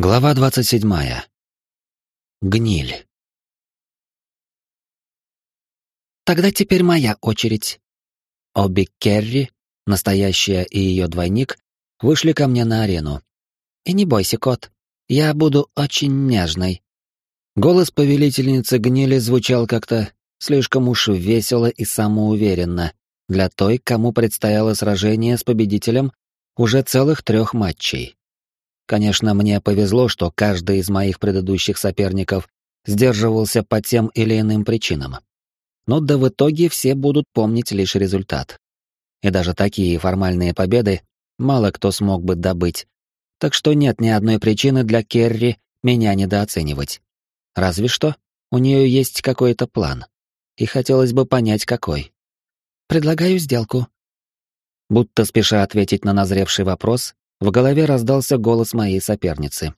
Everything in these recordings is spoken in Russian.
Глава двадцать седьмая. Гниль. Тогда теперь моя очередь. Обе Керри, настоящая и ее двойник, вышли ко мне на арену. И не бойся, кот, я буду очень нежной. Голос повелительницы гнили звучал как-то слишком уж весело и самоуверенно для той, кому предстояло сражение с победителем уже целых трех матчей. Конечно, мне повезло, что каждый из моих предыдущих соперников сдерживался по тем или иным причинам. Но да в итоге все будут помнить лишь результат. И даже такие формальные победы мало кто смог бы добыть. Так что нет ни одной причины для Керри меня недооценивать. Разве что у нее есть какой-то план. И хотелось бы понять, какой. «Предлагаю сделку». Будто спеша ответить на назревший вопрос, в голове раздался голос моей соперницы.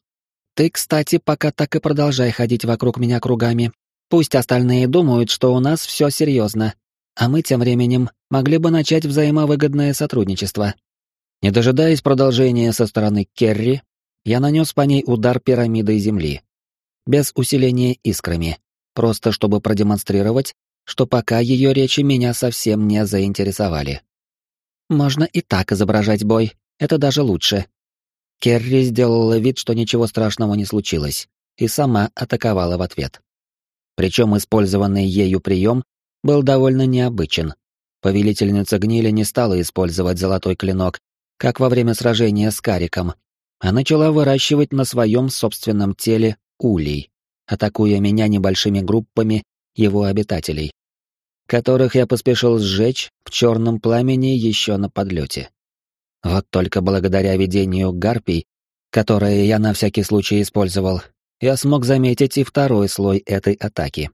«Ты, кстати, пока так и продолжай ходить вокруг меня кругами. Пусть остальные думают, что у нас все серьезно, а мы тем временем могли бы начать взаимовыгодное сотрудничество». Не дожидаясь продолжения со стороны Керри, я нанес по ней удар пирамидой земли. Без усиления искрами, просто чтобы продемонстрировать, что пока ее речи меня совсем не заинтересовали. Можно и так изображать бой, это даже лучше. Керри сделала вид, что ничего страшного не случилось, и сама атаковала в ответ. Причем использованный ею прием был довольно необычен. Повелительница гнили не стала использовать золотой клинок, как во время сражения с Кариком, а начала выращивать на своем собственном теле улей, атакуя меня небольшими группами его обитателей, которых я поспешил сжечь в черном пламени еще на подлете. Вот только благодаря видению гарпий, которое я на всякий случай использовал, я смог заметить и второй слой этой атаки.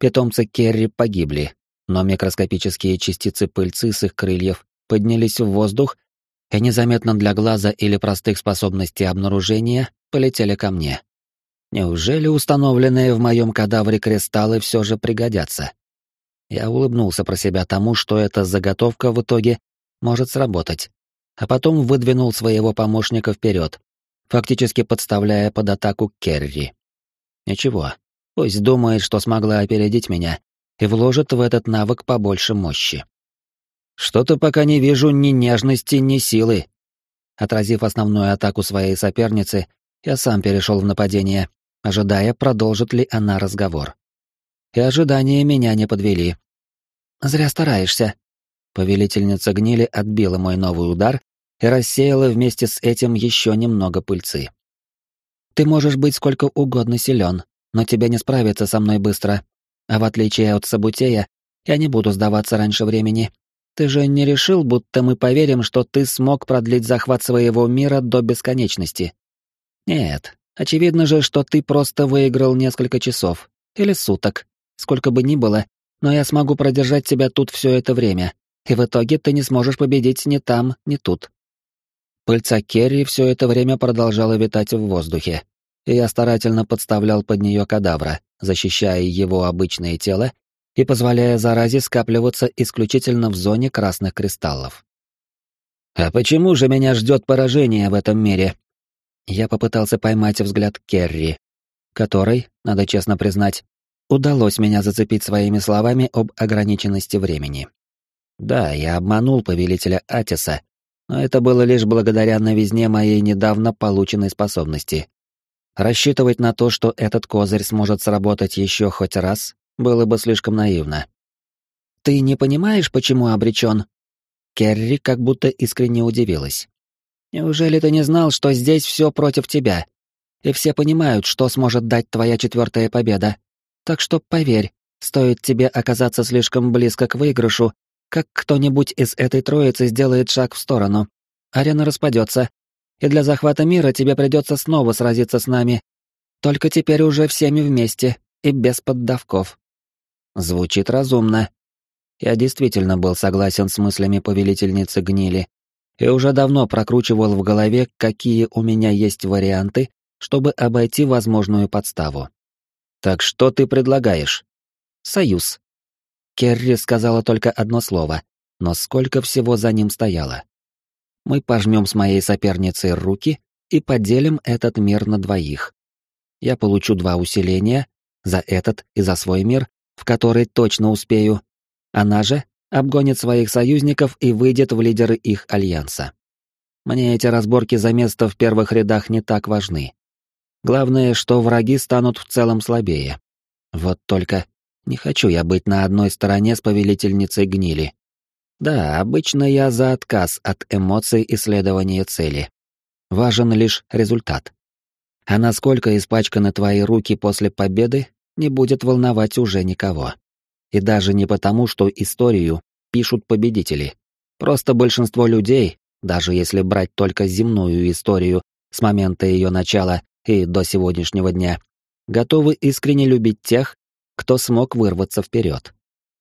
Питомцы Керри погибли, но микроскопические частицы пыльцы с их крыльев поднялись в воздух и незаметно для глаза или простых способностей обнаружения полетели ко мне. Неужели установленные в моем кадавре кристаллы все же пригодятся? Я улыбнулся про себя тому, что эта заготовка в итоге может сработать а потом выдвинул своего помощника вперед, фактически подставляя под атаку Керри. Ничего, пусть думает, что смогла опередить меня, и вложит в этот навык побольше мощи. Что-то пока не вижу ни нежности, ни силы. Отразив основную атаку своей соперницы, я сам перешел в нападение, ожидая, продолжит ли она разговор. И ожидания меня не подвели. «Зря стараешься», Повелительница гнили отбила мой новый удар и рассеяла вместе с этим еще немного пыльцы. «Ты можешь быть сколько угодно силен, но тебе не справиться со мной быстро. А в отличие от Сабутея, я не буду сдаваться раньше времени. Ты же не решил, будто мы поверим, что ты смог продлить захват своего мира до бесконечности? Нет, очевидно же, что ты просто выиграл несколько часов. Или суток. Сколько бы ни было, но я смогу продержать тебя тут все это время, и в итоге ты не сможешь победить ни там, ни тут. Пыльца Керри все это время продолжала витать в воздухе, и я старательно подставлял под нее кадавра, защищая его обычное тело и позволяя заразе скапливаться исключительно в зоне красных кристаллов. «А почему же меня ждет поражение в этом мире?» Я попытался поймать взгляд Керри, которой, надо честно признать, удалось меня зацепить своими словами об ограниченности времени. Да, я обманул повелителя Атиса, но это было лишь благодаря новизне моей недавно полученной способности. Рассчитывать на то, что этот козырь сможет сработать еще хоть раз, было бы слишком наивно. «Ты не понимаешь, почему обречен?» Керри как будто искренне удивилась. «Неужели ты не знал, что здесь все против тебя? И все понимают, что сможет дать твоя четвертая победа. Так что поверь, стоит тебе оказаться слишком близко к выигрышу, как кто-нибудь из этой троицы сделает шаг в сторону. Арена распадется, и для захвата мира тебе придется снова сразиться с нами. Только теперь уже всеми вместе и без поддавков. Звучит разумно. Я действительно был согласен с мыслями повелительницы гнили и уже давно прокручивал в голове, какие у меня есть варианты, чтобы обойти возможную подставу. Так что ты предлагаешь? Союз. Керри сказала только одно слово, но сколько всего за ним стояло. Мы пожмем с моей соперницей руки и поделим этот мир на двоих. Я получу два усиления, за этот и за свой мир, в который точно успею. Она же обгонит своих союзников и выйдет в лидеры их альянса. Мне эти разборки за место в первых рядах не так важны. Главное, что враги станут в целом слабее. Вот только не хочу я быть на одной стороне с повелительницей гнили. Да, обычно я за отказ от эмоций исследования цели. Важен лишь результат. А насколько испачканы твои руки после победы, не будет волновать уже никого. И даже не потому, что историю пишут победители. Просто большинство людей, даже если брать только земную историю с момента ее начала и до сегодняшнего дня, готовы искренне любить тех, кто смог вырваться вперед.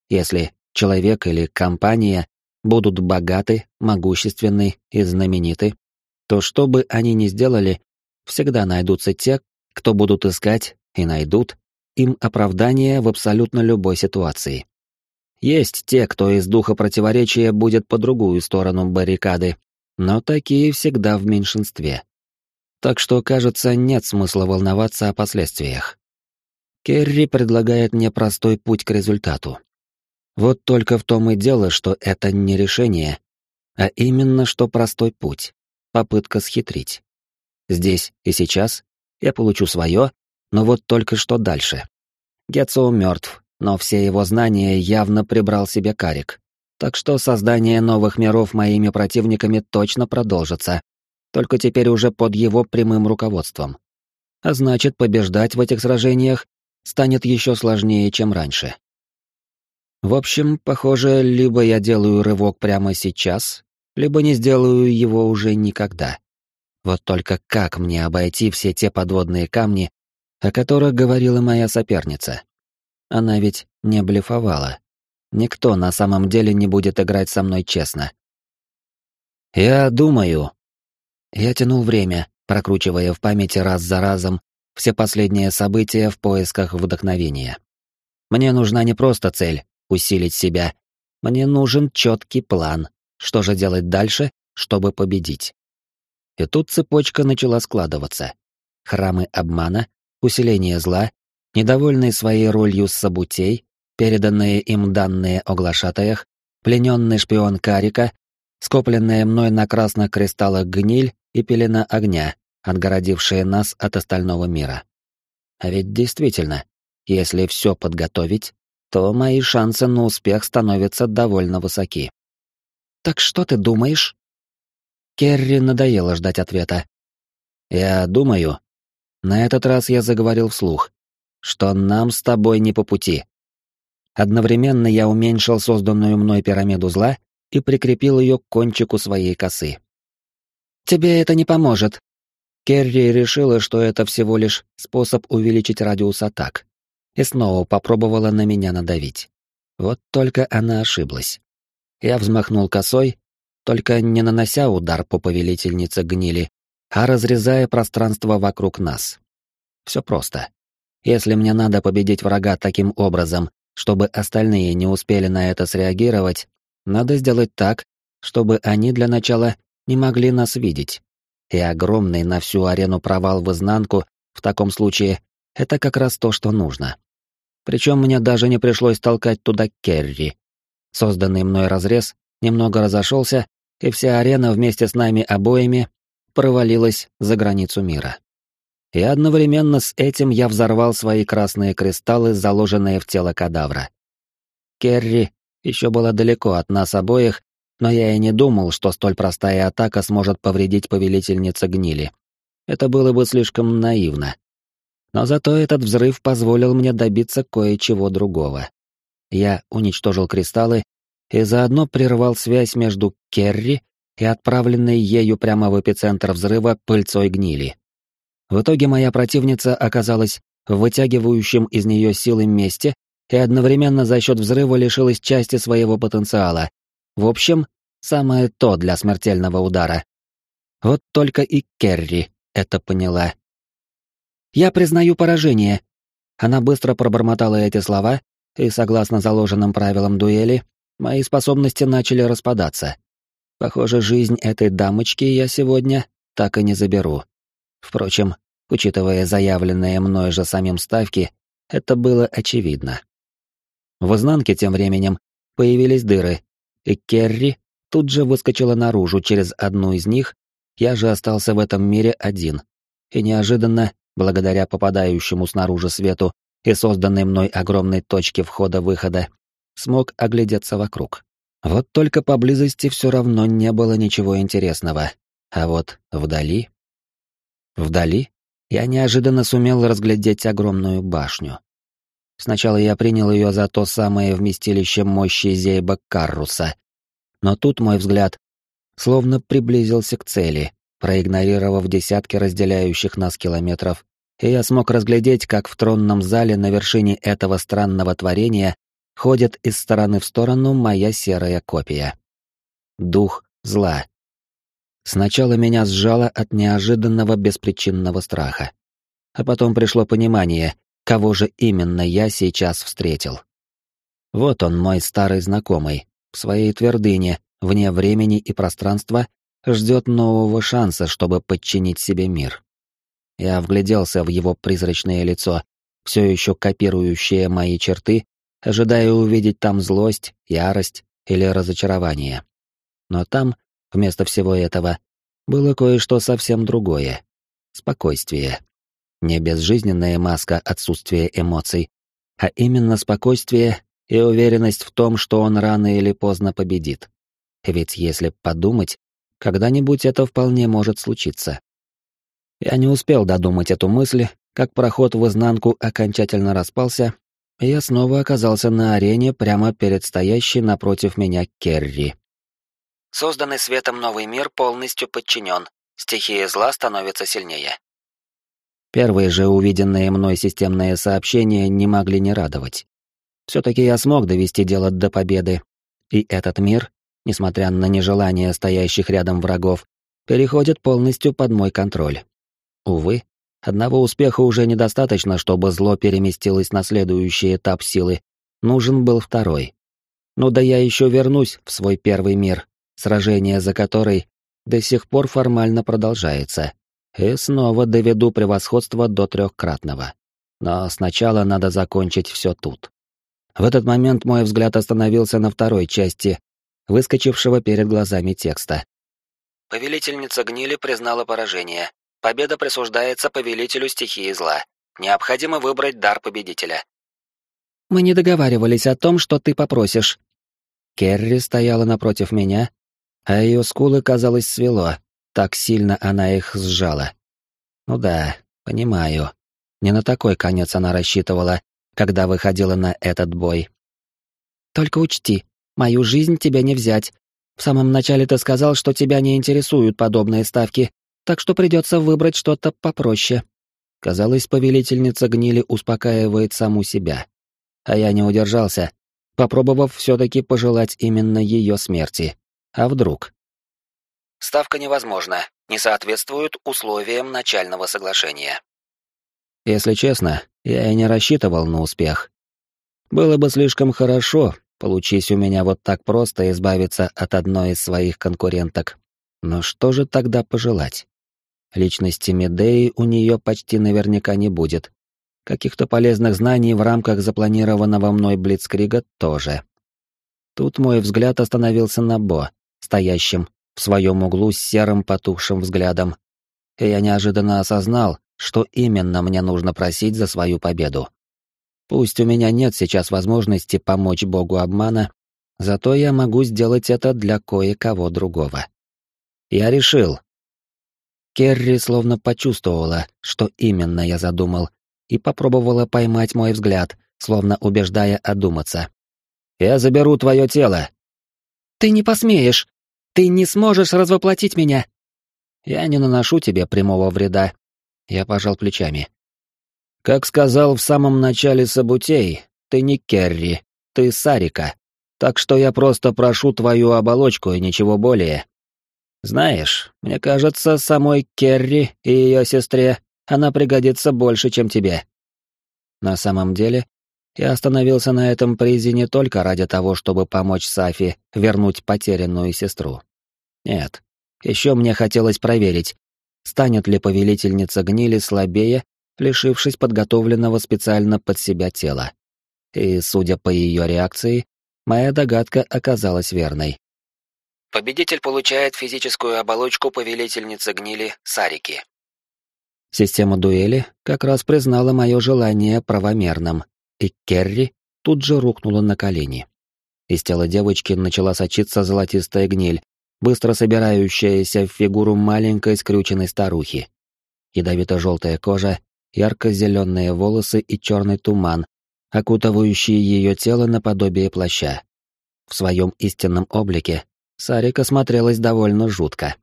Если человек или компания будут богаты, могущественны и знамениты, то что бы они ни сделали, всегда найдутся те, кто будут искать и найдут им оправдание в абсолютно любой ситуации. Есть те, кто из духа противоречия будет по другую сторону баррикады, но такие всегда в меньшинстве. Так что, кажется, нет смысла волноваться о последствиях. Керри предлагает мне простой путь к результату. Вот только в том и дело, что это не решение, а именно что простой путь, попытка схитрить. Здесь и сейчас я получу свое, но вот только что дальше. Гетцо мертв, но все его знания явно прибрал себе Карик. Так что создание новых миров моими противниками точно продолжится, только теперь уже под его прямым руководством. А значит, побеждать в этих сражениях станет еще сложнее, чем раньше. В общем, похоже, либо я делаю рывок прямо сейчас, либо не сделаю его уже никогда. Вот только как мне обойти все те подводные камни, о которых говорила моя соперница? Она ведь не блефовала. Никто на самом деле не будет играть со мной честно. Я думаю. Я тянул время, прокручивая в памяти раз за разом все последние события в поисках вдохновения. Мне нужна не просто цель — усилить себя. Мне нужен четкий план, что же делать дальше, чтобы победить. И тут цепочка начала складываться. Храмы обмана, усиление зла, недовольный своей ролью Сабутей, переданные им данные о глашатаях, плененный шпион Карика, скопленная мной на красных кристаллах гниль и пелена огня, отгородившая нас от остального мира. А ведь действительно, если все подготовить, то мои шансы на успех становятся довольно высоки. «Так что ты думаешь?» Керри надоело ждать ответа. «Я думаю...» На этот раз я заговорил вслух, что нам с тобой не по пути. Одновременно я уменьшил созданную мной пирамиду зла и прикрепил ее к кончику своей косы. «Тебе это не поможет». Керри решила, что это всего лишь способ увеличить радиус атак, и снова попробовала на меня надавить. Вот только она ошиблась. Я взмахнул косой, только не нанося удар по повелительнице гнили, а разрезая пространство вокруг нас. Все просто. Если мне надо победить врага таким образом, чтобы остальные не успели на это среагировать, надо сделать так, чтобы они для начала не могли нас видеть. И огромный на всю арену провал в изнанку в таком случае — это как раз то, что нужно. Причем мне даже не пришлось толкать туда Керри. Созданный мной разрез немного разошелся, и вся арена вместе с нами обоими провалилась за границу мира. И одновременно с этим я взорвал свои красные кристаллы, заложенные в тело кадавра. Керри еще была далеко от нас обоих, но я и не думал, что столь простая атака сможет повредить повелительнице гнили. Это было бы слишком наивно. Но зато этот взрыв позволил мне добиться кое-чего другого. Я уничтожил кристаллы и заодно прервал связь между Керри и отправленной ею прямо в эпицентр взрыва пыльцой гнили. В итоге моя противница оказалась в вытягивающем из нее силы месте и одновременно за счет взрыва лишилась части своего потенциала. В общем, самое то для смертельного удара. Вот только и Керри это поняла. «Я признаю поражение». Она быстро пробормотала эти слова, и, согласно заложенным правилам дуэли, мои способности начали распадаться. Похоже, жизнь этой дамочки я сегодня так и не заберу. Впрочем, учитывая заявленные мной же самим ставки, это было очевидно. В изнанке тем временем появились дыры, и Керри тут же выскочила наружу через одну из них, я же остался в этом мире один. И неожиданно, благодаря попадающему снаружи свету и созданной мной огромной точке входа-выхода, смог оглядеться вокруг. Вот только поблизости все равно не было ничего интересного. А вот вдали... Вдали я неожиданно сумел разглядеть огромную башню. Сначала я принял ее за то самое вместилище мощи Зейба Карруса, но тут мой взгляд словно приблизился к цели, проигнорировав десятки разделяющих нас километров, и я смог разглядеть, как в тронном зале на вершине этого странного творения ходит из стороны в сторону моя серая копия. Дух зла. Сначала меня сжало от неожиданного беспричинного страха. А потом пришло понимание, кого же именно я сейчас встретил. Вот он, мой старый знакомый, в своей твердыне, вне времени и пространства, ждет нового шанса, чтобы подчинить себе мир. Я вгляделся в его призрачное лицо, все еще копирующее мои черты, ожидая увидеть там злость, ярость или разочарование. Но там, вместо всего этого, было кое-что совсем другое — спокойствие. Не безжизненная маска отсутствия эмоций, а именно спокойствие и уверенность в том, что он рано или поздно победит. Ведь если подумать, когда-нибудь это вполне может случиться. Я не успел додумать эту мысль, как проход в изнанку окончательно распался, и я снова оказался на арене прямо перед стоящей напротив меня Керри. Созданный светом новый мир полностью подчинен. Стихия зла становится сильнее. Первые же увиденные мной системные сообщения не могли не радовать. Все-таки я смог довести дело до победы, и этот мир, несмотря на нежелание стоящих рядом врагов, переходит полностью под мой контроль. Увы, одного успеха уже недостаточно, чтобы зло переместилось на следующий этап силы. Нужен был второй. Ну да я еще вернусь в свой первый мир, сражение за который до сих пор формально продолжается, и снова доведу превосходство до трехкратного. Но сначала надо закончить все тут. В этот момент мой взгляд остановился на второй части, выскочившего перед глазами текста. Повелительница гнили признала поражение. Победа присуждается повелителю стихии зла. Необходимо выбрать дар победителя. Мы не договаривались о том, что ты попросишь. Керри стояла напротив меня, а ее скулы, казалось, свело, так сильно она их сжала. Ну да, понимаю. Не на такой конец она рассчитывала, когда выходила на этот бой. Только учти, мою жизнь тебя не взять. В самом начале ты сказал, что тебя не интересуют подобные ставки, так что придется выбрать что-то попроще. Казалось, повелительница гнили успокаивает саму себя. А я не удержался, попробовав все-таки пожелать именно ее смерти. А вдруг? Ставка невозможна, не соответствует условиям начального соглашения. Если честно, я и не рассчитывал на успех. Было бы слишком хорошо, получись у меня вот так просто избавиться от одной из своих конкуренток. Но что же тогда пожелать? Личности Медеи у нее почти наверняка не будет. Каких-то полезных знаний в рамках запланированного мной Блицкрига тоже. Тут мой взгляд остановился на Бо, стоящим в своем углу с серым потухшим взглядом. И я неожиданно осознал, что именно мне нужно просить за свою победу. Пусть у меня нет сейчас возможности помочь богу обмана, зато я могу сделать это для кое-кого другого. Я решил. Керри словно почувствовала, что именно я задумал, и попробовала поймать мой взгляд, словно убеждая одуматься. «Я заберу твое тело». «Ты не посмеешь! Ты не сможешь развоплотить меня!» «Я не наношу тебе прямого вреда, я пожал плечами. Как сказал в самом начале Сабутей, ты не Керри, ты Сарика. Так что я просто прошу твою оболочку и ничего более. Знаешь, мне кажется, самой Керри и ее сестре она пригодится больше, чем тебе. На самом деле, я остановился на этом призе не только ради того, чтобы помочь Сафи вернуть потерянную сестру. Нет, еще мне хотелось проверить, станет ли повелительница гнили слабее, лишившись подготовленного специально под себя тела. И, судя по ее реакции, моя догадка оказалась верной. Победитель получает физическую оболочку повелительницы гнили Сарики. Система дуэли как раз признала мое желание правомерным, и Керри тут же рухнула на колени. Из тела девочки начала сочиться золотистая гниль, быстро собирающаяся в фигуру маленькой скрюченной старухи. Ядовито-желтая кожа, ярко-зеленые волосы и черный туман, окутывающий ее тело наподобие плаща. В своем истинном облике Сарика смотрелась довольно жутко.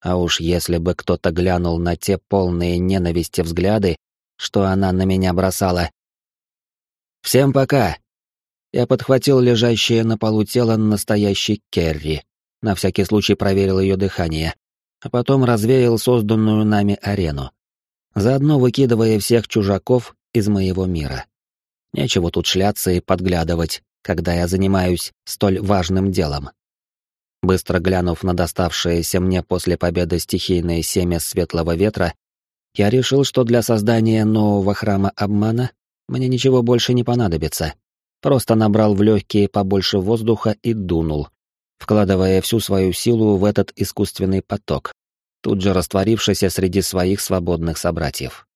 А уж если бы кто-то глянул на те полные ненависти взгляды, что она на меня бросала. «Всем пока!» Я подхватил лежащее на полу тело настоящей Керри, на всякий случай проверил ее дыхание, а потом развеял созданную нами арену, заодно выкидывая всех чужаков из моего мира. Нечего тут шляться и подглядывать, когда я занимаюсь столь важным делом. Быстро глянув на доставшееся мне после победы стихийное семя светлого ветра, я решил, что для создания нового храма обмана мне ничего больше не понадобится. Просто набрал в легкие побольше воздуха и дунул, вкладывая всю свою силу в этот искусственный поток, тут же растворившийся среди своих свободных собратьев.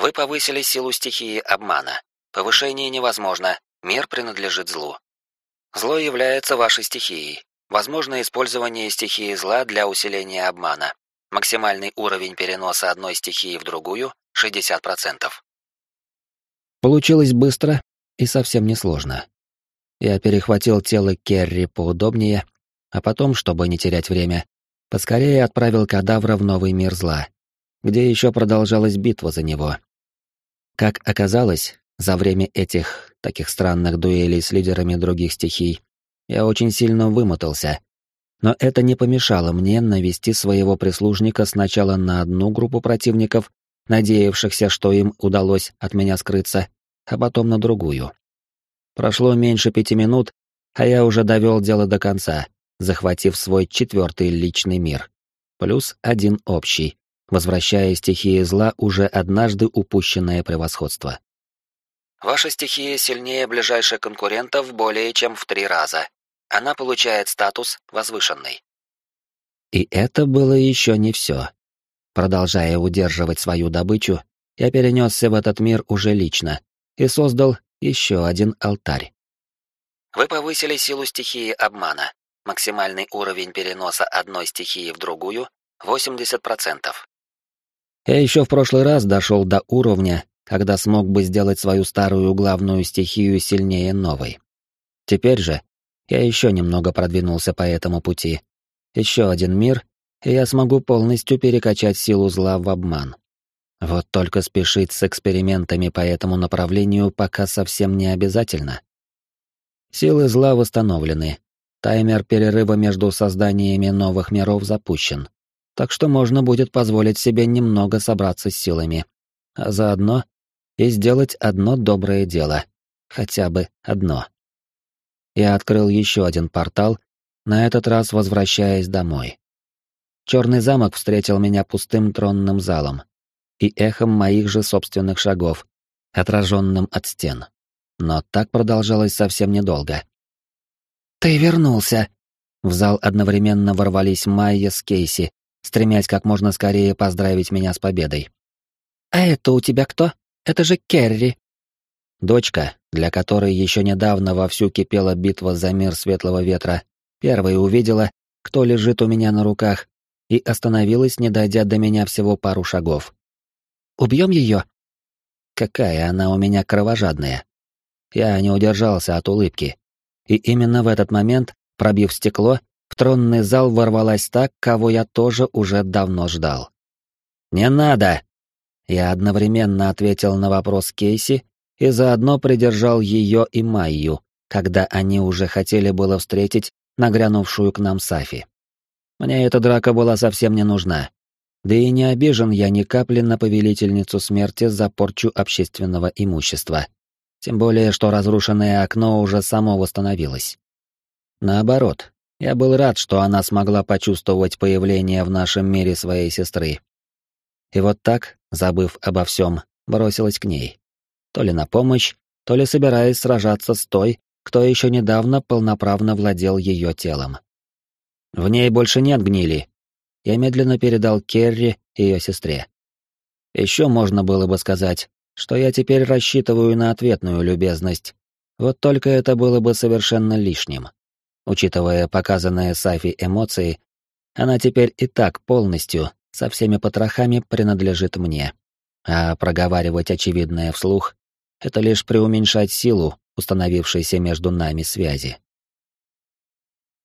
Вы повысили силу стихии обмана. Повышение невозможно, мир принадлежит злу. Зло является вашей стихией. Возможно использование стихии зла для усиления обмана. Максимальный уровень переноса одной стихии в другую — 60%. Получилось быстро и совсем несложно. Я перехватил тело Керри поудобнее, а потом, чтобы не терять время, поскорее отправил кадавра в новый мир зла, где еще продолжалась битва за него. Как оказалось, за время этих таких странных дуэлей с лидерами других стихий я очень сильно вымотался. Но это не помешало мне навести своего прислужника сначала на одну группу противников, надеявшихся, что им удалось от меня скрыться, а потом на другую. Прошло меньше пяти минут, а я уже довел дело до конца, захватив свой четвертый личный мир. Плюс один общий, возвращая стихии зла уже однажды упущенное превосходство. Ваша стихия сильнее ближайших конкурентов более чем в три раза. Она получает статус возвышенный. И это было еще не все. Продолжая удерживать свою добычу, я перенесся в этот мир уже лично и создал еще один алтарь. Вы повысили силу стихии обмана. Максимальный уровень переноса одной стихии в другую — 80%. Я еще в прошлый раз дошел до уровня, когда смог бы сделать свою старую главную стихию сильнее новой. Теперь же я еще немного продвинулся по этому пути. Еще один мир, и я смогу полностью перекачать силу зла в обман. Вот только спешить с экспериментами по этому направлению пока совсем не обязательно. Силы зла восстановлены. Таймер перерыва между созданиями новых миров запущен. Так что можно будет позволить себе немного собраться с силами. А заодно и сделать одно доброе дело. Хотя бы одно. Я открыл еще один портал, на этот раз возвращаясь домой. Черный замок встретил меня пустым тронным залом и эхом моих же собственных шагов, отраженным от стен. Но так продолжалось совсем недолго. «Ты вернулся!» В зал одновременно ворвались Майя с Кейси, стремясь как можно скорее поздравить меня с победой. «А это у тебя кто? Это же Керри!» Дочка, для которой еще недавно вовсю кипела битва за мир светлого ветра, первой увидела, кто лежит у меня на руках, и остановилась, не дойдя до меня всего пару шагов. Убьем ее?» Какая она у меня кровожадная. Я не удержался от улыбки. И именно в этот момент, пробив стекло, в тронный зал ворвалась так, кого я тоже уже давно ждал. «Не надо!» Я одновременно ответил на вопрос Кейси и заодно придержал ее и Майю, когда они уже хотели было встретить нагрянувшую к нам Сафи. Мне эта драка была совсем не нужна. Да и не обижен я ни капли на повелительницу смерти за порчу общественного имущества. Тем более, что разрушенное окно уже само восстановилось. Наоборот, Я был рад, что она смогла почувствовать появление в нашем мире своей сестры. И вот так, забыв обо всем, бросилась к ней. То ли на помощь, то ли собираясь сражаться с той, кто еще недавно полноправно владел ее телом. В ней больше нет гнили. Я медленно передал Керри ее сестре. Еще можно было бы сказать, что я теперь рассчитываю на ответную любезность. Вот только это было бы совершенно лишним. Учитывая показанные Сафи эмоции, она теперь и так полностью, со всеми потрохами принадлежит мне. А проговаривать очевидное вслух — это лишь преуменьшать силу установившейся между нами связи.